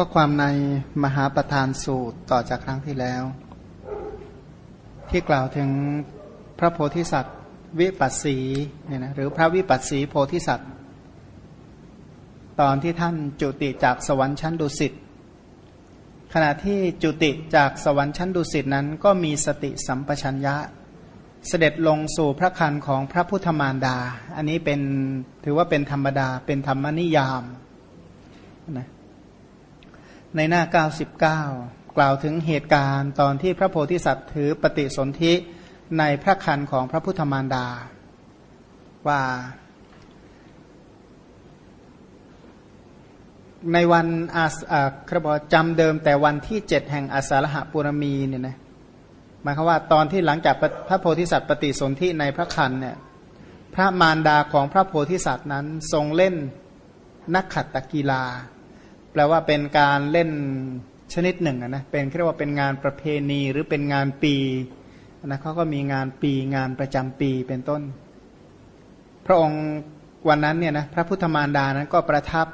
ข้อความในมหาประธานสูตรต่อจากครั้งที่แล้ว ที่กล่าวถึงพระโพธิสัตว์ วิปัสสีเนี่ยนะหรือพระวิปัสสีโพธิสัตว์ ตอนที่ท่านจุติจากสวรรค์ชั้นดุสิตขณะที่จุติจากสวรรค์ชั้นดุสิตนั้นก็มีสติสัมปชัญญะ เสด็จลงสู่พระคันของพระพุทธมารดา อันนี้เป็นถือว่าเป็นธรรมดาเป็นธรรมนิยามนะ ในหน้า 99 กล่าวถึงเหตุการณ์ตอนที่พระโพธิสัตว์ถือปฏิสนธิในพระคันของพระพุทธมารดา ว่า ในวันอาครบจำเดิมแต่วันที่เจ็ดแห่งอาสาฬหะปุรมีเนี่ยนะหมายความว่าตอนที่หลังจากพระโพธิสัตว์ปฏิสนธิในพระคันเนี่ยพระมารดาของพระโพธิสัตว์นั้นทรงเล่นนักขัตตกีฬา ลว่าเป็นการเล่นชนิดหนึ่งนะเป็นเรียกว่าเป็นงานประเพณีหรือเป็นงานปีนะเขาก็มีงานปีงานประจำปีเป็นต้น พระองค์วันนั้นเนี่ยนะพระพุทธมารดานั้นก็ประทับ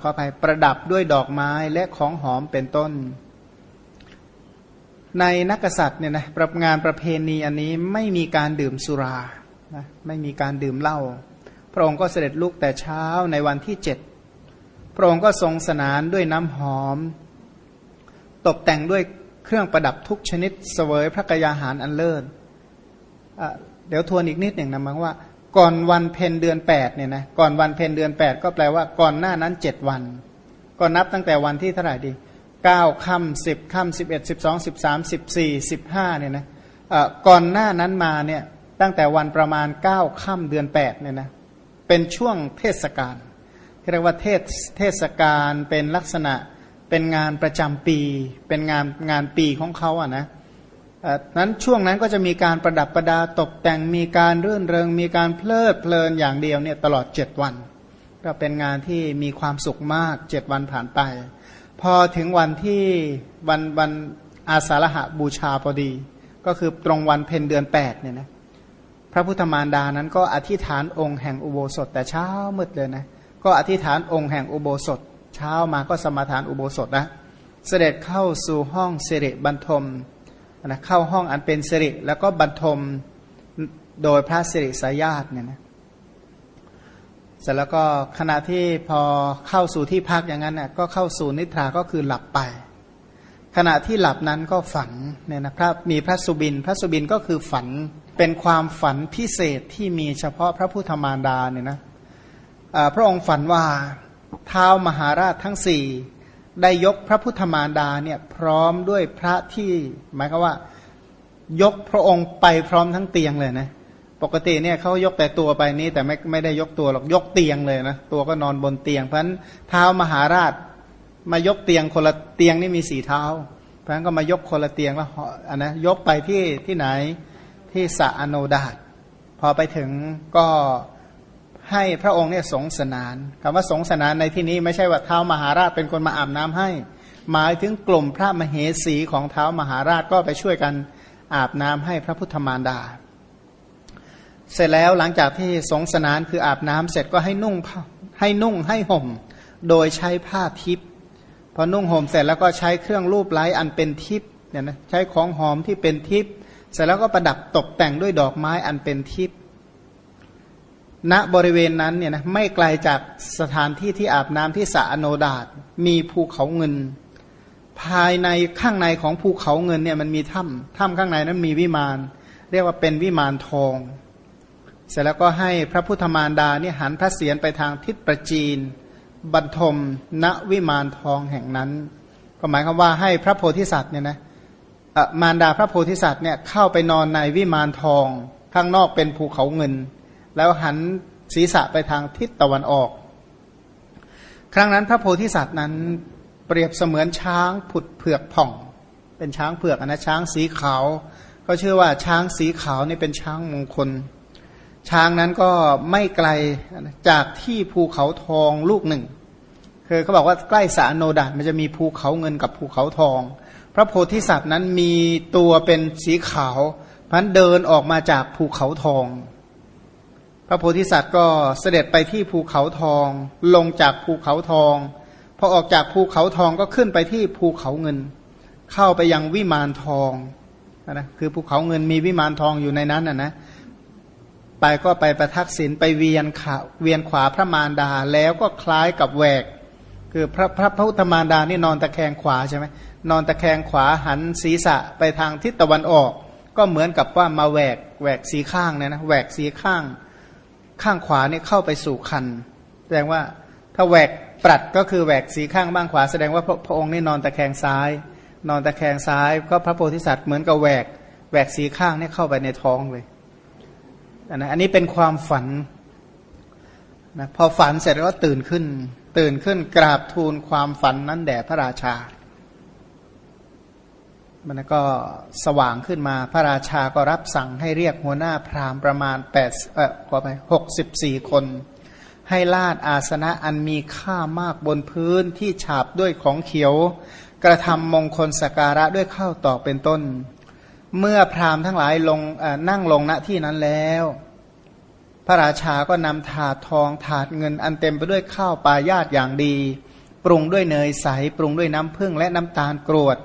ขออภัยประดับด้วยดอกไม้และของหอมเป็นต้น ในนักษัตริย์เนี่ยนะประงานประเพณีอันนี้ไม่มีการดื่มสุรานะไม่มีการดื่มเหล้าพระองค์ก็เสด็จลุกแต่เช้าในวันที่เจ็ด พระองค์ก็ทรงสนานด้วยน้ำหอม ตกแต่งด้วยเครื่องประดับทุกชนิดเสวยพระกยาหารอันเลิศเดี๋ยวทวนอีกนิดหนึ่งนะมังว่า ก่อนวันเพ็ญเดือนแปดเนี่ยนะก่อนวันเพ็ญเดือนแปดก็แปลว่าก่อนหน้านั้นเจ็ดวัน ก็นับตั้งแต่วันที่เท่าไหร่ดีเก้าค่ำสิบค่ำสิบเอ็ดสิบสองสิบสามสิบสี่สิบห้าเนี่ยนะก่อนหน้านั้นมาเนี่ยตั้งแต่วันประมาณเก้าค่ำเดือนแปดเนี่ยนะเป็นช่วงเทศกาล เรียกว่าเทศเทศกาลเป็นลักษณะเป็นงานประจำปี เป็นงานงานปีของเขาอะนะนั้นช่วงนั้นก็จะมีการประดับประดาตกแต่งมีการรื่นเริง มีการเพลิดเพลินอย่างเดียวเนี่ยตลอดเจ็ดวัน ก็เป็นงานที่มีความสุขมากเจ็ดวันผ่านไป พอถึงวันที่วันวันอาสาฬหะบูชาพอดี ก็คือตรงวันเพ็ญเดือนแปดเนี่ยนะพระพุทธมารดานั้นก็อธิษฐานองค์แห่งอุโบสถแต่เช้ามืดเลยนะ ก็อธิษฐานองค์แห่งอุโบสถ เช้ามาก็สมาทานอุโบสถนะ เสด็จเข้าสู่ห้องสิริบรรทมนะเข้าห้องอันเป็นสิริแล้วก็บรรทมโดยพระสิริสายาตเนี่ยนะเสร็จแล้วก็ขณะที่พอเข้าสู่ที่พักอย่างนั้นน่ยก็เข้าสู่นิทราก็คือหลับไป ขณะที่หลับนั้นก็ฝันเนี่ยนะครับมีพระสุบิน พระสุบินก็คือฝันเป็นความฝันพิเศษที่มีเฉพาะพระพุทธมารดาเนี่ยนะ พระองค์ฝันว่าเท้ามหาราชทั้งสี่ได้ยกพระพุทธมารดาเนี่ยพร้อมด้วยพระที่หมายความว่า ยกพระองค์ไปพร้อมทั้งเตียงเลยนะปกติเนี่ยเขายกแต่ตัวไปนี้แต่ไม่ไม่ได้ยกตัวหรอกยกเตียงเลยนะตัวก็นอนบนเตียง เพราะฉะนั้นเท้ามหาราชมายกเตียงคนละเตียงนี่มีสี่เท้า เพราะฉะนั้นก็มายกคนละเตียงแล้วอันนะยกไปที่ที่ไหนที่สะอโนดาตพอไปถึงก็ ให้พระองค์เนี่ยสงสนานคำว่าสงสนานในที่นี้ไม่ใช่ว่าเท้ามหาราชเป็นคนมาอาบน้ำให้ หมายถึงกลุ่มพระมเหสีของเท้ามหาราชก็ไปช่วยกันอาบน้ำให้พระพุทธมารดา เสร็จแล้วหลังจากที่สงสนานคืออาบน้ำเสร็จก็ให้นุ่งให้นุ่งให้ห่ม โดยใช้ผ้าทิพย์พอนุ่งห่มเสร็จแล้วก็ใช้เครื่องรูปไล้อันเป็นทิพย์เนี่ยนะใช้ของหอมที่เป็นทิพย์เสร็จแล้วก็ประดับตกแต่งด้วยดอกไม้อันเป็นทิพย์ ณบริเวณนั้นเนี่ยนะไม่ไกลาจากสถานที่ที่อาบน้ำที่สะอโนดาตมีภูเขาเงิน ภายในข้างในของภูเขาเงินเนี่ยมันมีถ้ำถ้ำข้างในนั้นมีวิมาน เรียกว่าเป็นวิมานทอง เสร็จแล้วก็ให้พระพุทธมารดาเนี่ยหันพระเศียรไปทางทิศประจีนบรรทมณวิมานทองแห่งนั้น ก็หมายความว่าให้พระโพธิสัตว์เนี่ยนะมารดาพระโพธิสัตว์เนี่ยเข้าไปนอนในวิมานทอง ข้างนอกเป็นภูเขาเงิน แล้วหันศีรษะไปทางทิศตะวันออก ครั้งนั้นพระโพธิสัตว์นั้นเปรียบเสมือนช้างผุดเผือกผ่อง เป็นช้างเผือกนะช้างสีขาวก็เชื่อว่าช้างสีขาวนี่เป็นช้างมงคล ช้างนั้นก็ไม่ไกลจากที่ภูเขาทองลูกหนึ่งคือเขาบอกว่าใกล้สาโนดามันจะมีภูเขาเงินกับภูเขาทอง พระโพธิสัตว์นั้นมีตัวเป็นสีขาวพันเดินออกมาจากภูเขาทอง พระโพธิสัตว์ก็เสด็จไปที่ภูเขาทอง ลงจากภูเขาทอง พอออกจากภูเขาทองก็ขึ้นไปที่ภูเขาเงิน เข้าไปยังวิมานทองนะคือภูเขาเงินมีวิมานทองอยู่ในนั้นนะนะไปก็ไปประทักษิณไปเวียนขาเวียนขวาพระมารดาแล้วก็คล้ายกับแหวก คือพระพระพุทธมารดานี่นอนตะแคงขวาใช่ไหมนอนตะแคงขวาหันศีรษะไปทางทิศตะวันออก ก็เหมือนกับว่ามาแหวกแหวกสีข้างเนี่ยนะแหวกสีข้าง ข้างขวาเนี่ยเข้าไปสู่คัน แสดงว่าถ้าแหวกปรัดก็คือแหวกสีข้างบ้างขวา แสดงว่าพระพระองค์นี่นอนตะแคงซ้าย นอนตะแคงซ้าย ก็พระโพธิสัตว์เหมือนกับแหวกแหวกสีข้างเนี่ยเข้าไปในท้องเลยอันนี้เป็นความฝันนะพอฝันเสร็จก็ตื่นขึ้น ตื่นขึ้นกราบทูลความฝันนั้นแด่พระราชา มันก็สว่างขึ้นมา พระราชาก็รับสั่งให้เรียกหัวหน้าพราหมณ์ประมาณแปดเออขอไปหกสิบสี่คน ให้ลาดอาสนะอันมีค่ามากบนพื้นที่ฉาบด้วยของเขียว กระทำมงคลสการะด้วยข้าวตอกเป็นต้น เมื่อพราหมณ์ทั้งหลายลงนั่งลงณที่นั้นแล้ว พระราชาก็นำถาดทองถาดเงินอันเต็มไปด้วยข้าวปลายาตอย่างดี ปรุงด้วยเนยใสปรุงด้วยน้ำผึ้งและน้ำตาลกรวด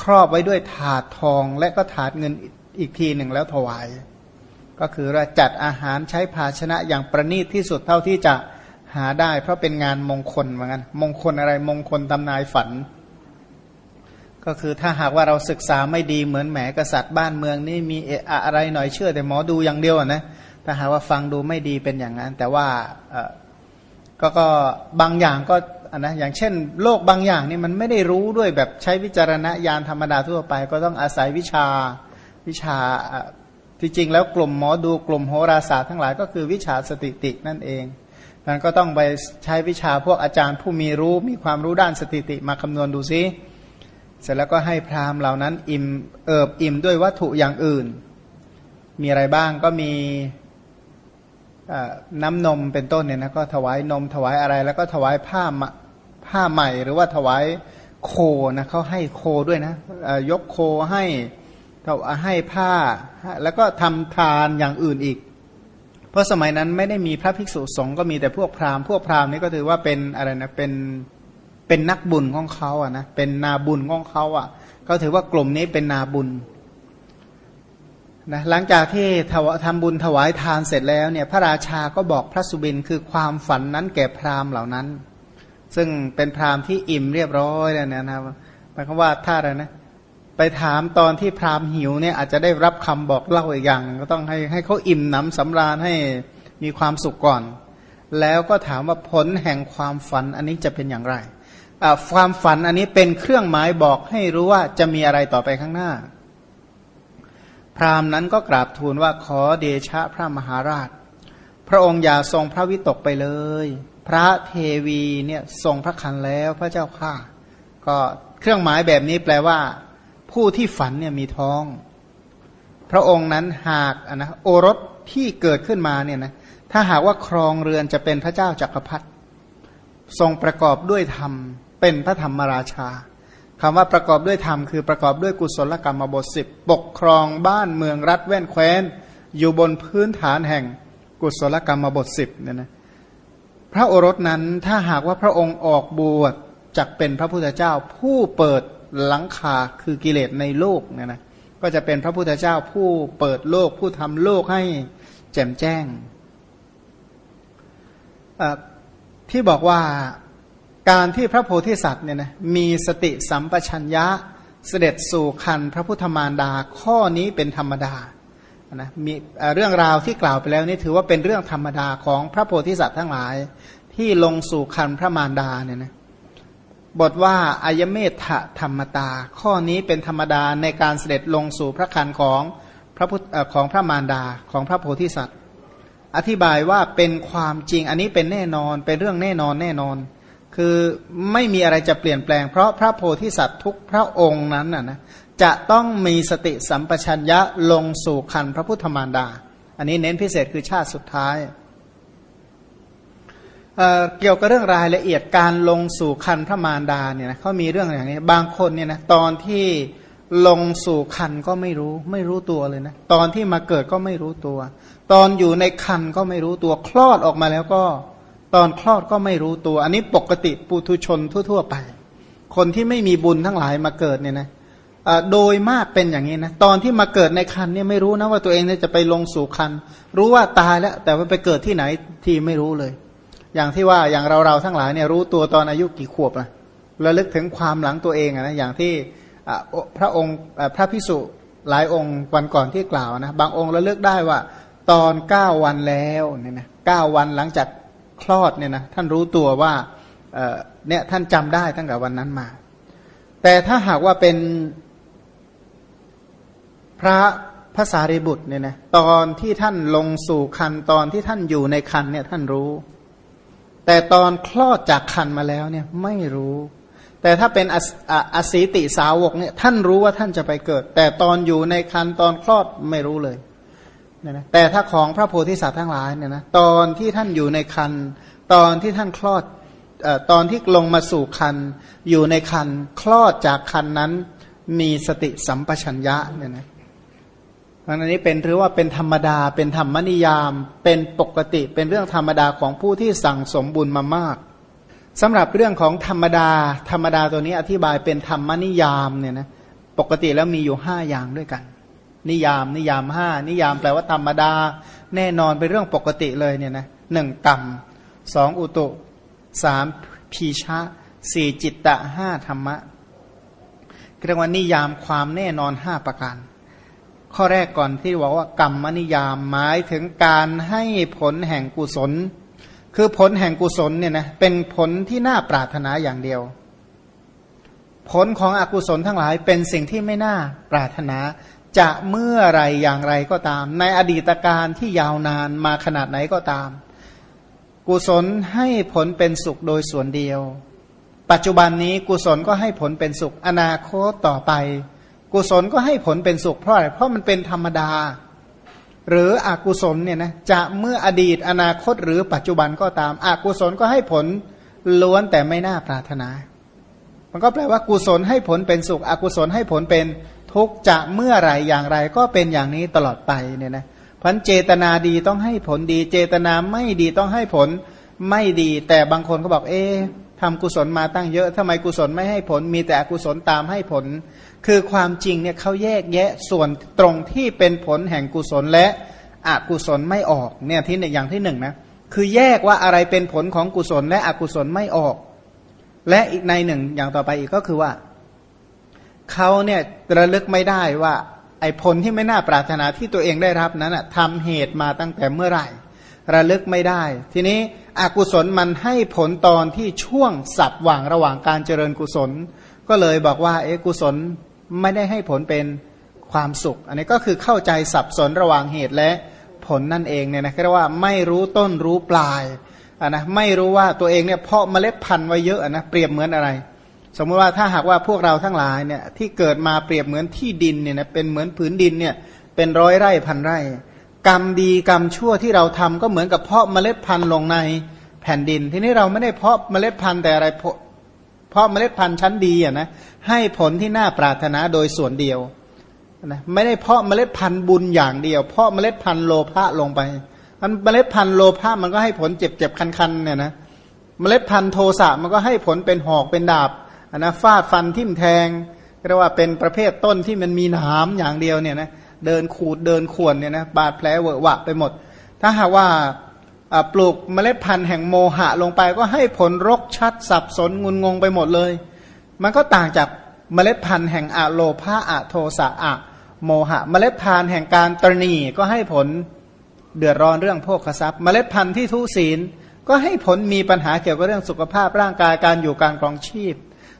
ครอบไว้ด้วยถาดทองและก็ถาดเงินอีกทีหนึ่งแล้วถวาย ก็คือเราจัดอาหารใช้ภาชนะอย่างประณีตที่สุดเท่าที่จะหาได้ เพราะเป็นงานมงคลเหมือนกันมงคลอะไรมงคลตำนายฝัน ก็คือถ้าหากว่าเราศึกษาไม่ดีเหมือนแหมกษัตริย์บ้านเมืองนี่มีอะไรหน่อยเชื่อ แต่หมอดูอย่างเดียวนะถ้าหากว่าฟังดูไม่ดีเป็นอย่างนั้น แต่ว่าก็ก็บางอย่างก็ นะอย่างเช่น โลกบางอย่างนี่มันไม่ได้รู้ด้วยแบบใช้วิจารณญาณธรรมดาทั่วไป ก็ต้องอาศัยวิชาวิชาที่จริงแล้วกลุ่มหมอดูกลุ่มโหราศาสตร์ทั้งหลายก็คือวิชาสติตินั่นเองมันก็ต้องไปใช้วิชาพวกอาจารย์ผู้มีรู้มีความรู้ด้านสติติมาคำนวณดูซิเสร็จแล้วก็ให้พราหมณ์เหล่านั้นอิ่มเอิบอิ่มด้วยวัตถุอย่างอื่น มีอะไรบ้างก็มีน้ำนมเป็นต้นเนี่ยนะก็ถวายนมถวายอะไรแล้วก็ถวายผ้า ผ้าใหม่หรือว่าถวายโคนะเขาให้โคด้วยนะยกโคให้เขให้ผ้า แล้วก็ทำทานอย่างอื่นอีก เพราะสมัยนั้นไม่ได้มีพระภิกษุสงฆ์ก็มีแต่พวกพราหมณ์พวกพราหมณ์นี่ก็ถือว่าเป็นอะไรนะเป็นเป็นนักบุญของเขาอะนะเป็นนาบุญของเขาอะเขาถือว่ากลุ่มนี้เป็นนาบุญนะหลังจากที่ทำบุญถวายทานเสร็จแล้วเนี่ยพระราชาก็บอกพระสุบินคือความฝันนั้นแก่พราหมณ์เหล่านั้น ซึ่งเป็นพราหมณ์ที่อิ่มเรียบร้อยแล้วนะนะหมายความว่าถ้าอะไรนะ ไปถามตอนที่พราหมณ์หิวเนี่ยอาจจะได้รับคำบอกเล่าอีกอย่าง ก็ต้องให้ให้เขาอิ่มหนำสำราญให้มีความสุขก่อน แล้วก็ถามว่าผลแห่งความฝันอันนี้จะเป็นอย่างไรความฝันอันนี้เป็นเครื่องหมายบอกให้รู้ว่าจะมีอะไรต่อไปข้างหน้า พราหมณ์นั้นก็กราบทูลว่าขอเดชะพระมหาราช พระองค์อย่าทรงพระวิตกไปเลย พระเทวีเนี่ยทรงพระคันแล้วพระเจ้าข้าก็เครื่องหมายแบบนี้แปลว่า ผู้ที่ฝันเนี่ยมีท้อง พระองค์นั้นหากนะโอรสที่เกิดขึ้นมาเนี่ยนะถ้าหากว่าครองเรือนจะเป็นพระเจ้าจักรพรรดิทรงประกอบด้วยธรรม เป็นพระธรรมราชาคำว่าประกอบด้วยธรรมคือประกอบด้วยกุศลกรรมบทสิบปกครองบ้านเมืองรัฐแว่นแคว้น อยู่บนพื้นฐานแห่งกุศลกรรมบทสิบเนี่ยนะ พระโอรสนั้นถ้าหากว่าพระองค์ออกบวชจักเป็นพระพุทธเจ้าผู้เปิดหลังคาคือกิเลสในโลกเนี่ยนะก็จะเป็นพระพุทธเจ้าผู้เปิดโลกผู้ทำโลกให้แจ่มแจ้งที่บอกว่าการที่พระโพธิสัตว์เนี่ยนะมีสติสัมปชัญญะเสด็จสู่คันพระพุทธมารดาข้อนี้เป็นธรรมดา นะมีเรื่องราวที่กล่าวไปแล้วนี่ถือว่าเป็นเรื่องธรรมดาของพระโพธิสัตว์ทั้งหลาย ที่ลงสู่คันพระมารดาเนี่ยนะบทว่าอายเมธธรรมตา ข้อนี้เป็นธรรมดาในการเสด็จลงสู่พระคันของพระพุทธของพระมารดาของพระโพธิสัตว์ อธิบายว่าเป็นความจริงอันนี้เป็นแน่นอนเป็นเรื่องแน่นอนแน่นอน คือไม่มีอะไรจะเปลี่ยนแปลง เพราะพระโพธิสัตว์ทุกพระองค์นั้นนะ จะต้องมีสติสัมปชัญญะลงสู่คันพระพุทธมารดา อันนี้เน้นพิเศษคือชาติสุดท้ายเเกี่ยวกับเรื่องรายละเอียดการลงสู่คันพระมารดาเนี่ยนะเขามีเรื่องอย่างนี้ บางคนเนี่ยนะตอนที่ลงสู่คันก็ไม่รู้ไม่รู้ตัวเลยนะตอนที่มาเกิดก็ไม่รู้ตัว ตอนอยู่ในคันก็ไม่รู้ตัวคลอดออกมาแล้วก็ ตอนคลอดก็ไม่รู้ตัว อันนี้ปกติปุถุชนทั่ว ๆ ไป คนที่ไม่มีบุญทั้งหลายมาเกิดเนี่ยนะ โดยมากเป็นอย่างนี้นะตอนที่มาเกิดในคันเนี่ยไม่รู้นะว่าตัวเองเนี่ยจะไปลงสู่คัน รู้ว่าตายแล้ว แต่ว่าไปเกิดที่ไหนที่ไม่รู้เลย อย่างที่ว่าอย่างเราเราทั้งหลายเนี่ยรู้ตัวตอนอายุกี่ขวบอะระลึกถึงความหลังตัวเองนะอย่างที่พระองค์พระพิสุหลายองค์วันก่อนที่กล่าวนะบางองค์ระลึกได้ว่า ตอนเก้าวันแล้วเนี่ยนะเก้าวันหลังจากคลอดเนี่ยนะท่านรู้ตัวว่าเนี่ยท่านจำได้ตั้งแต่วันนั้นมา แต่ถ้าหากว่าเป็น พระภาษาริบุตรเนี่ยนะตอนที่ท่านลงสู่คันตอนที่ท่านอยู่ในคันเนี่ยท่านรู้ แต่ตอนคลอดจากคันมาแล้วเนี่ยไม่รู้ แต่ถ้าเป็นอสีติสาวกเนี่ยท่านรู้ว่าท่านจะไปเกิด แต่ตอนอยู่ในคันตอนคลอดไม่รู้เลยเนี่ยนะแต่ถ้าของพระโพธิสัตว์ทั้งหลายเนี่ยนะตอนที่ท่านอยู่ในคันตอนที่ท่านคลอดตอนที่ลงมาสู่คันอยู่ในคันคลอดจากคันนั้นมีสติสัมปชัญญะเนี่ยนะ อันนี้เป็นหรือว่าเป็นธรรมดา เป็นธรรมนิยาม เป็นปกติ เป็นเรื่องธรรมดาของผู้ที่สั่งสมบุญมามากสำหรับเรื่องของธรรมดา ธรรมดาตัวนี้อธิบายเป็นธรรมนิยามเนี่ยนะปกติแล้วมีอยู่ห้าอย่างด้วยกัน นิยาม นิยามห้านิยามแปลว่าธรรมดา แน่นอนเป็นเรื่องปกติเลยเนี่ยนะหนึ่งกรรมสองอุตุสามพีชะสี่จิตตะห้าธรรมะเรียกว่านิยามความแน่นอนห้าประการ ข้อแรกก่อนที่บอกว่ากรรมนิยามหมายถึงการให้ผลแห่งกุศล คือผลแห่งกุศลเนี่ยนะเป็นผลที่น่าปรารถนาอย่างเดียว ผลของอกุศลทั้งหลายเป็นสิ่งที่ไม่น่าปรารถนา จะเมื่อไรอย่างไรก็ตาม ในอดีตการที่ยาวนานมาขนาดไหนก็ตาม กุศลให้ผลเป็นสุขโดยส่วนเดียว ปัจจุบันนี้กุศลก็ให้ผลเป็นสุขอนาคตต่อไป กุศลก็ให้ผลเป็นสุขเพราะอะไรเพราะมันเป็นธรรมดา หรืออกุศลเนี่ยนะจะเมื่ออดีตอนาคตหรือปัจจุบันก็ตามอกุศลก็ให้ผลล้วนแต่ไม่น่าปรารถนา มันก็แปลว่ากุศลให้ผลเป็นสุข อกุศลให้ผลเป็นทุกข์จะเมื่อไรอย่างไรก็เป็นอย่างนี้ตลอดไปเนี่ยนะพันเจตนาดีต้องให้ผลดี เจตนาไม่ดีต้องให้ผลไม่ดี แต่บางคนก็บอกเอ๊ ทำกุศลมาตั้งเยอะทำไมกุศลไม่ให้ผล มีแต่อกุศลตามให้ผล คือความจริงเนี่ยเขาแยกแยะส่วนตรงที่เป็นผลแห่งกุศลและอกุศลไม่ออกเนี่ยที่หนึ่งอย่างที่หนึ่งนะคือแยกว่าอะไรเป็นผลของกุศลและอกุศลไม่ออก และอีกในหนึ่งอย่างต่อไปอีกก็คือว่าเขาเนี่ยระลึกไม่ได้ว่า ไอ้ผลที่ไม่น่าปรารถนาที่ตัวเองได้รับนั้นทำเหตุมาตั้งแต่เมื่อไหร่ ระลึกไม่ได้ ทีนี้อกุศลมันให้ผลตอนที่ช่วงสับหว่างระหว่างการเจริญกุศล ก็เลยบอกว่าเอกุศลไม่ได้ให้ผลเป็นความสุข อันนี้ก็คือเข้าใจสับสนระหว่างเหตุและผลนั่นเองเนี่ยนะเรียกว่าไม่รู้ต้นรู้ปลายอะนะไม่รู้ว่าตัวเองเนี่ยเพาะเมล็ดพันธุ์ไว้เยอะนะเปรียบเหมือนอะไร สมมติว่าถ้าหากว่าพวกเราทั้งหลายเนี่ยที่เกิดมาเปรียบเหมือนที่ดินเนี่ยนะเป็นเหมือนผืนดินเนี่ยเป็นร้อยไร่พันไร่ กรรมดีกรรมชั่วที่เราทำก็เหมือนกับเพาะเมล็ดพันธุ์ลงในแผ่นดิน ทีนี้เราไม่ได้เพาะเมล็ดพันธุ์แต่อะไรเพาะเมล็ดพันธุ์ชั้นดีอะนะให้ผลที่น่าปรารถนาโดยส่วนเดียวนะไม่ได้เพาะเมล็ดพันธุ์บุญอย่างเดียว เพาะเมล็ดพันธุ์โลภะลงไปมันเมล็ดพันธุ์โลภะมันก็ให้ผลเจ็บเจ็บคันๆเนี่ยนะเมล็ดพันธุ์โทสะมันก็ให้ผลเป็นหอกเป็นดาบอันนะฟาดฟันทิ่มแทงเรียกว่าเป็นประเภทต้นที่มันมีหนามอย่างเดียวเนี่ยนะเเดินขูดเดินข่วนเนี่ยนะบาดแผลเวอะหวะไปหมด ถ้าหากว่าปลูกเมล็ดพันธุ์แห่งโมหะลงไปก็ให้ผลรกชัดสับสนงุนงงไปหมดเลย มันก็ต่างจากเมล็ดพันธุ์แห่งอะโลภาอะโทสะอะโมหะ เมล็ดพันธุ์แห่งการตรณีก็ให้ผลเดือดร้อนเรื่องโภคทรัพย์ เมล็ดพันธุ์ที่ทุศีล ก็ให้ผลมีปัญหาเกี่ยวกับเรื่องสุขภาพร่างกายการอยู่การครองชีพ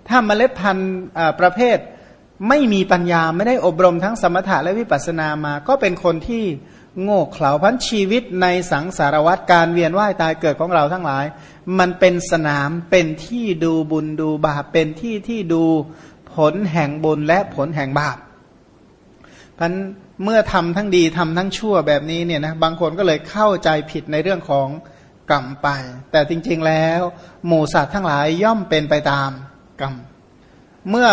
ถ้าเมล็ดพันธุ์ประเภท ไม่มีปัญญาไม่ได้อบรมทั้งสมถะและวิปัสสนามา ก็เป็นคนที่โง่เขลาพันชีวิตในสังสารวัตรการเวียนว่ายตายเกิดของเราทั้งหลาย มันเป็นสนามเป็นที่ดูบุญดูบาปเป็นที่ที่ดูผลแห่งบุญและผลแห่งบาปพันเมื่อทำทั้งดีทำทั้งชั่วแบบนี้เนี่ยนะบางคนก็เลยเข้าใจผิดในเรื่องของกรรมไป แต่จริงๆแล้ว หมู่สัตว์ทั้งหลายย่อมเป็นไปตามกรรม เมื่อ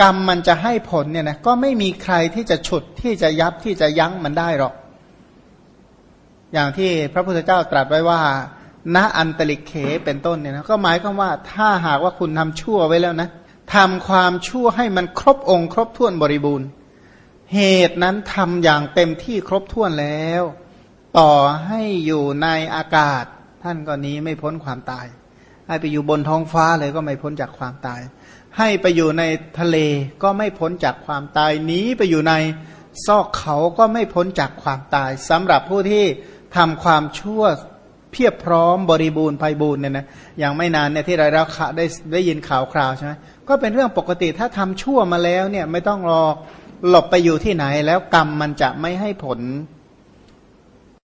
กรรมมันจะให้ผลเนี่ยนะก็ไม่มีใครที่จะฉุดที่จะยับที่จะยั้งมันได้หรอก อย่างที่พระพุทธเจ้าตรัสไว้ว่าณอันตริเขเป็นต้นเนี่ยนะก็หมายความว่าถ้าหากว่าคุณทำชั่วไว้แล้วนะทำความชั่วให้มันครบองค์ครบถ้วนบริบูรณ์ เหตุนั้นทำอย่างเต็มที่ครบถ้วนแล้ว ต่อให้อยู่ในอากาศ ท่านก็นี้ไม่พ้นความตาย ให้ไปอยู่บนท้องฟ้าเลยก็ไม่พ้นจากความตาย ให้ไปอยู่ในทะเลก็ไม่พ้นจากความตายหนีไปอยู่ในซอกเขาก็ไม่พ้นจากความตายสำหรับผู้ที่ทำความชั่วเพียบพร้อมบริบูรณ์ไพบูรณ์เนี่ยนะอย่างไม่นานเนี่ยที่เราได้ได้ยินข่าวคราวใช่ไหมก็เป็นเรื่องปกติถ้าทำชั่วมาแล้วเนี่ยไม่ต้องรอหลบไปอยู่ที่ไหนแล้วกรรมมันจะไม่ให้ผล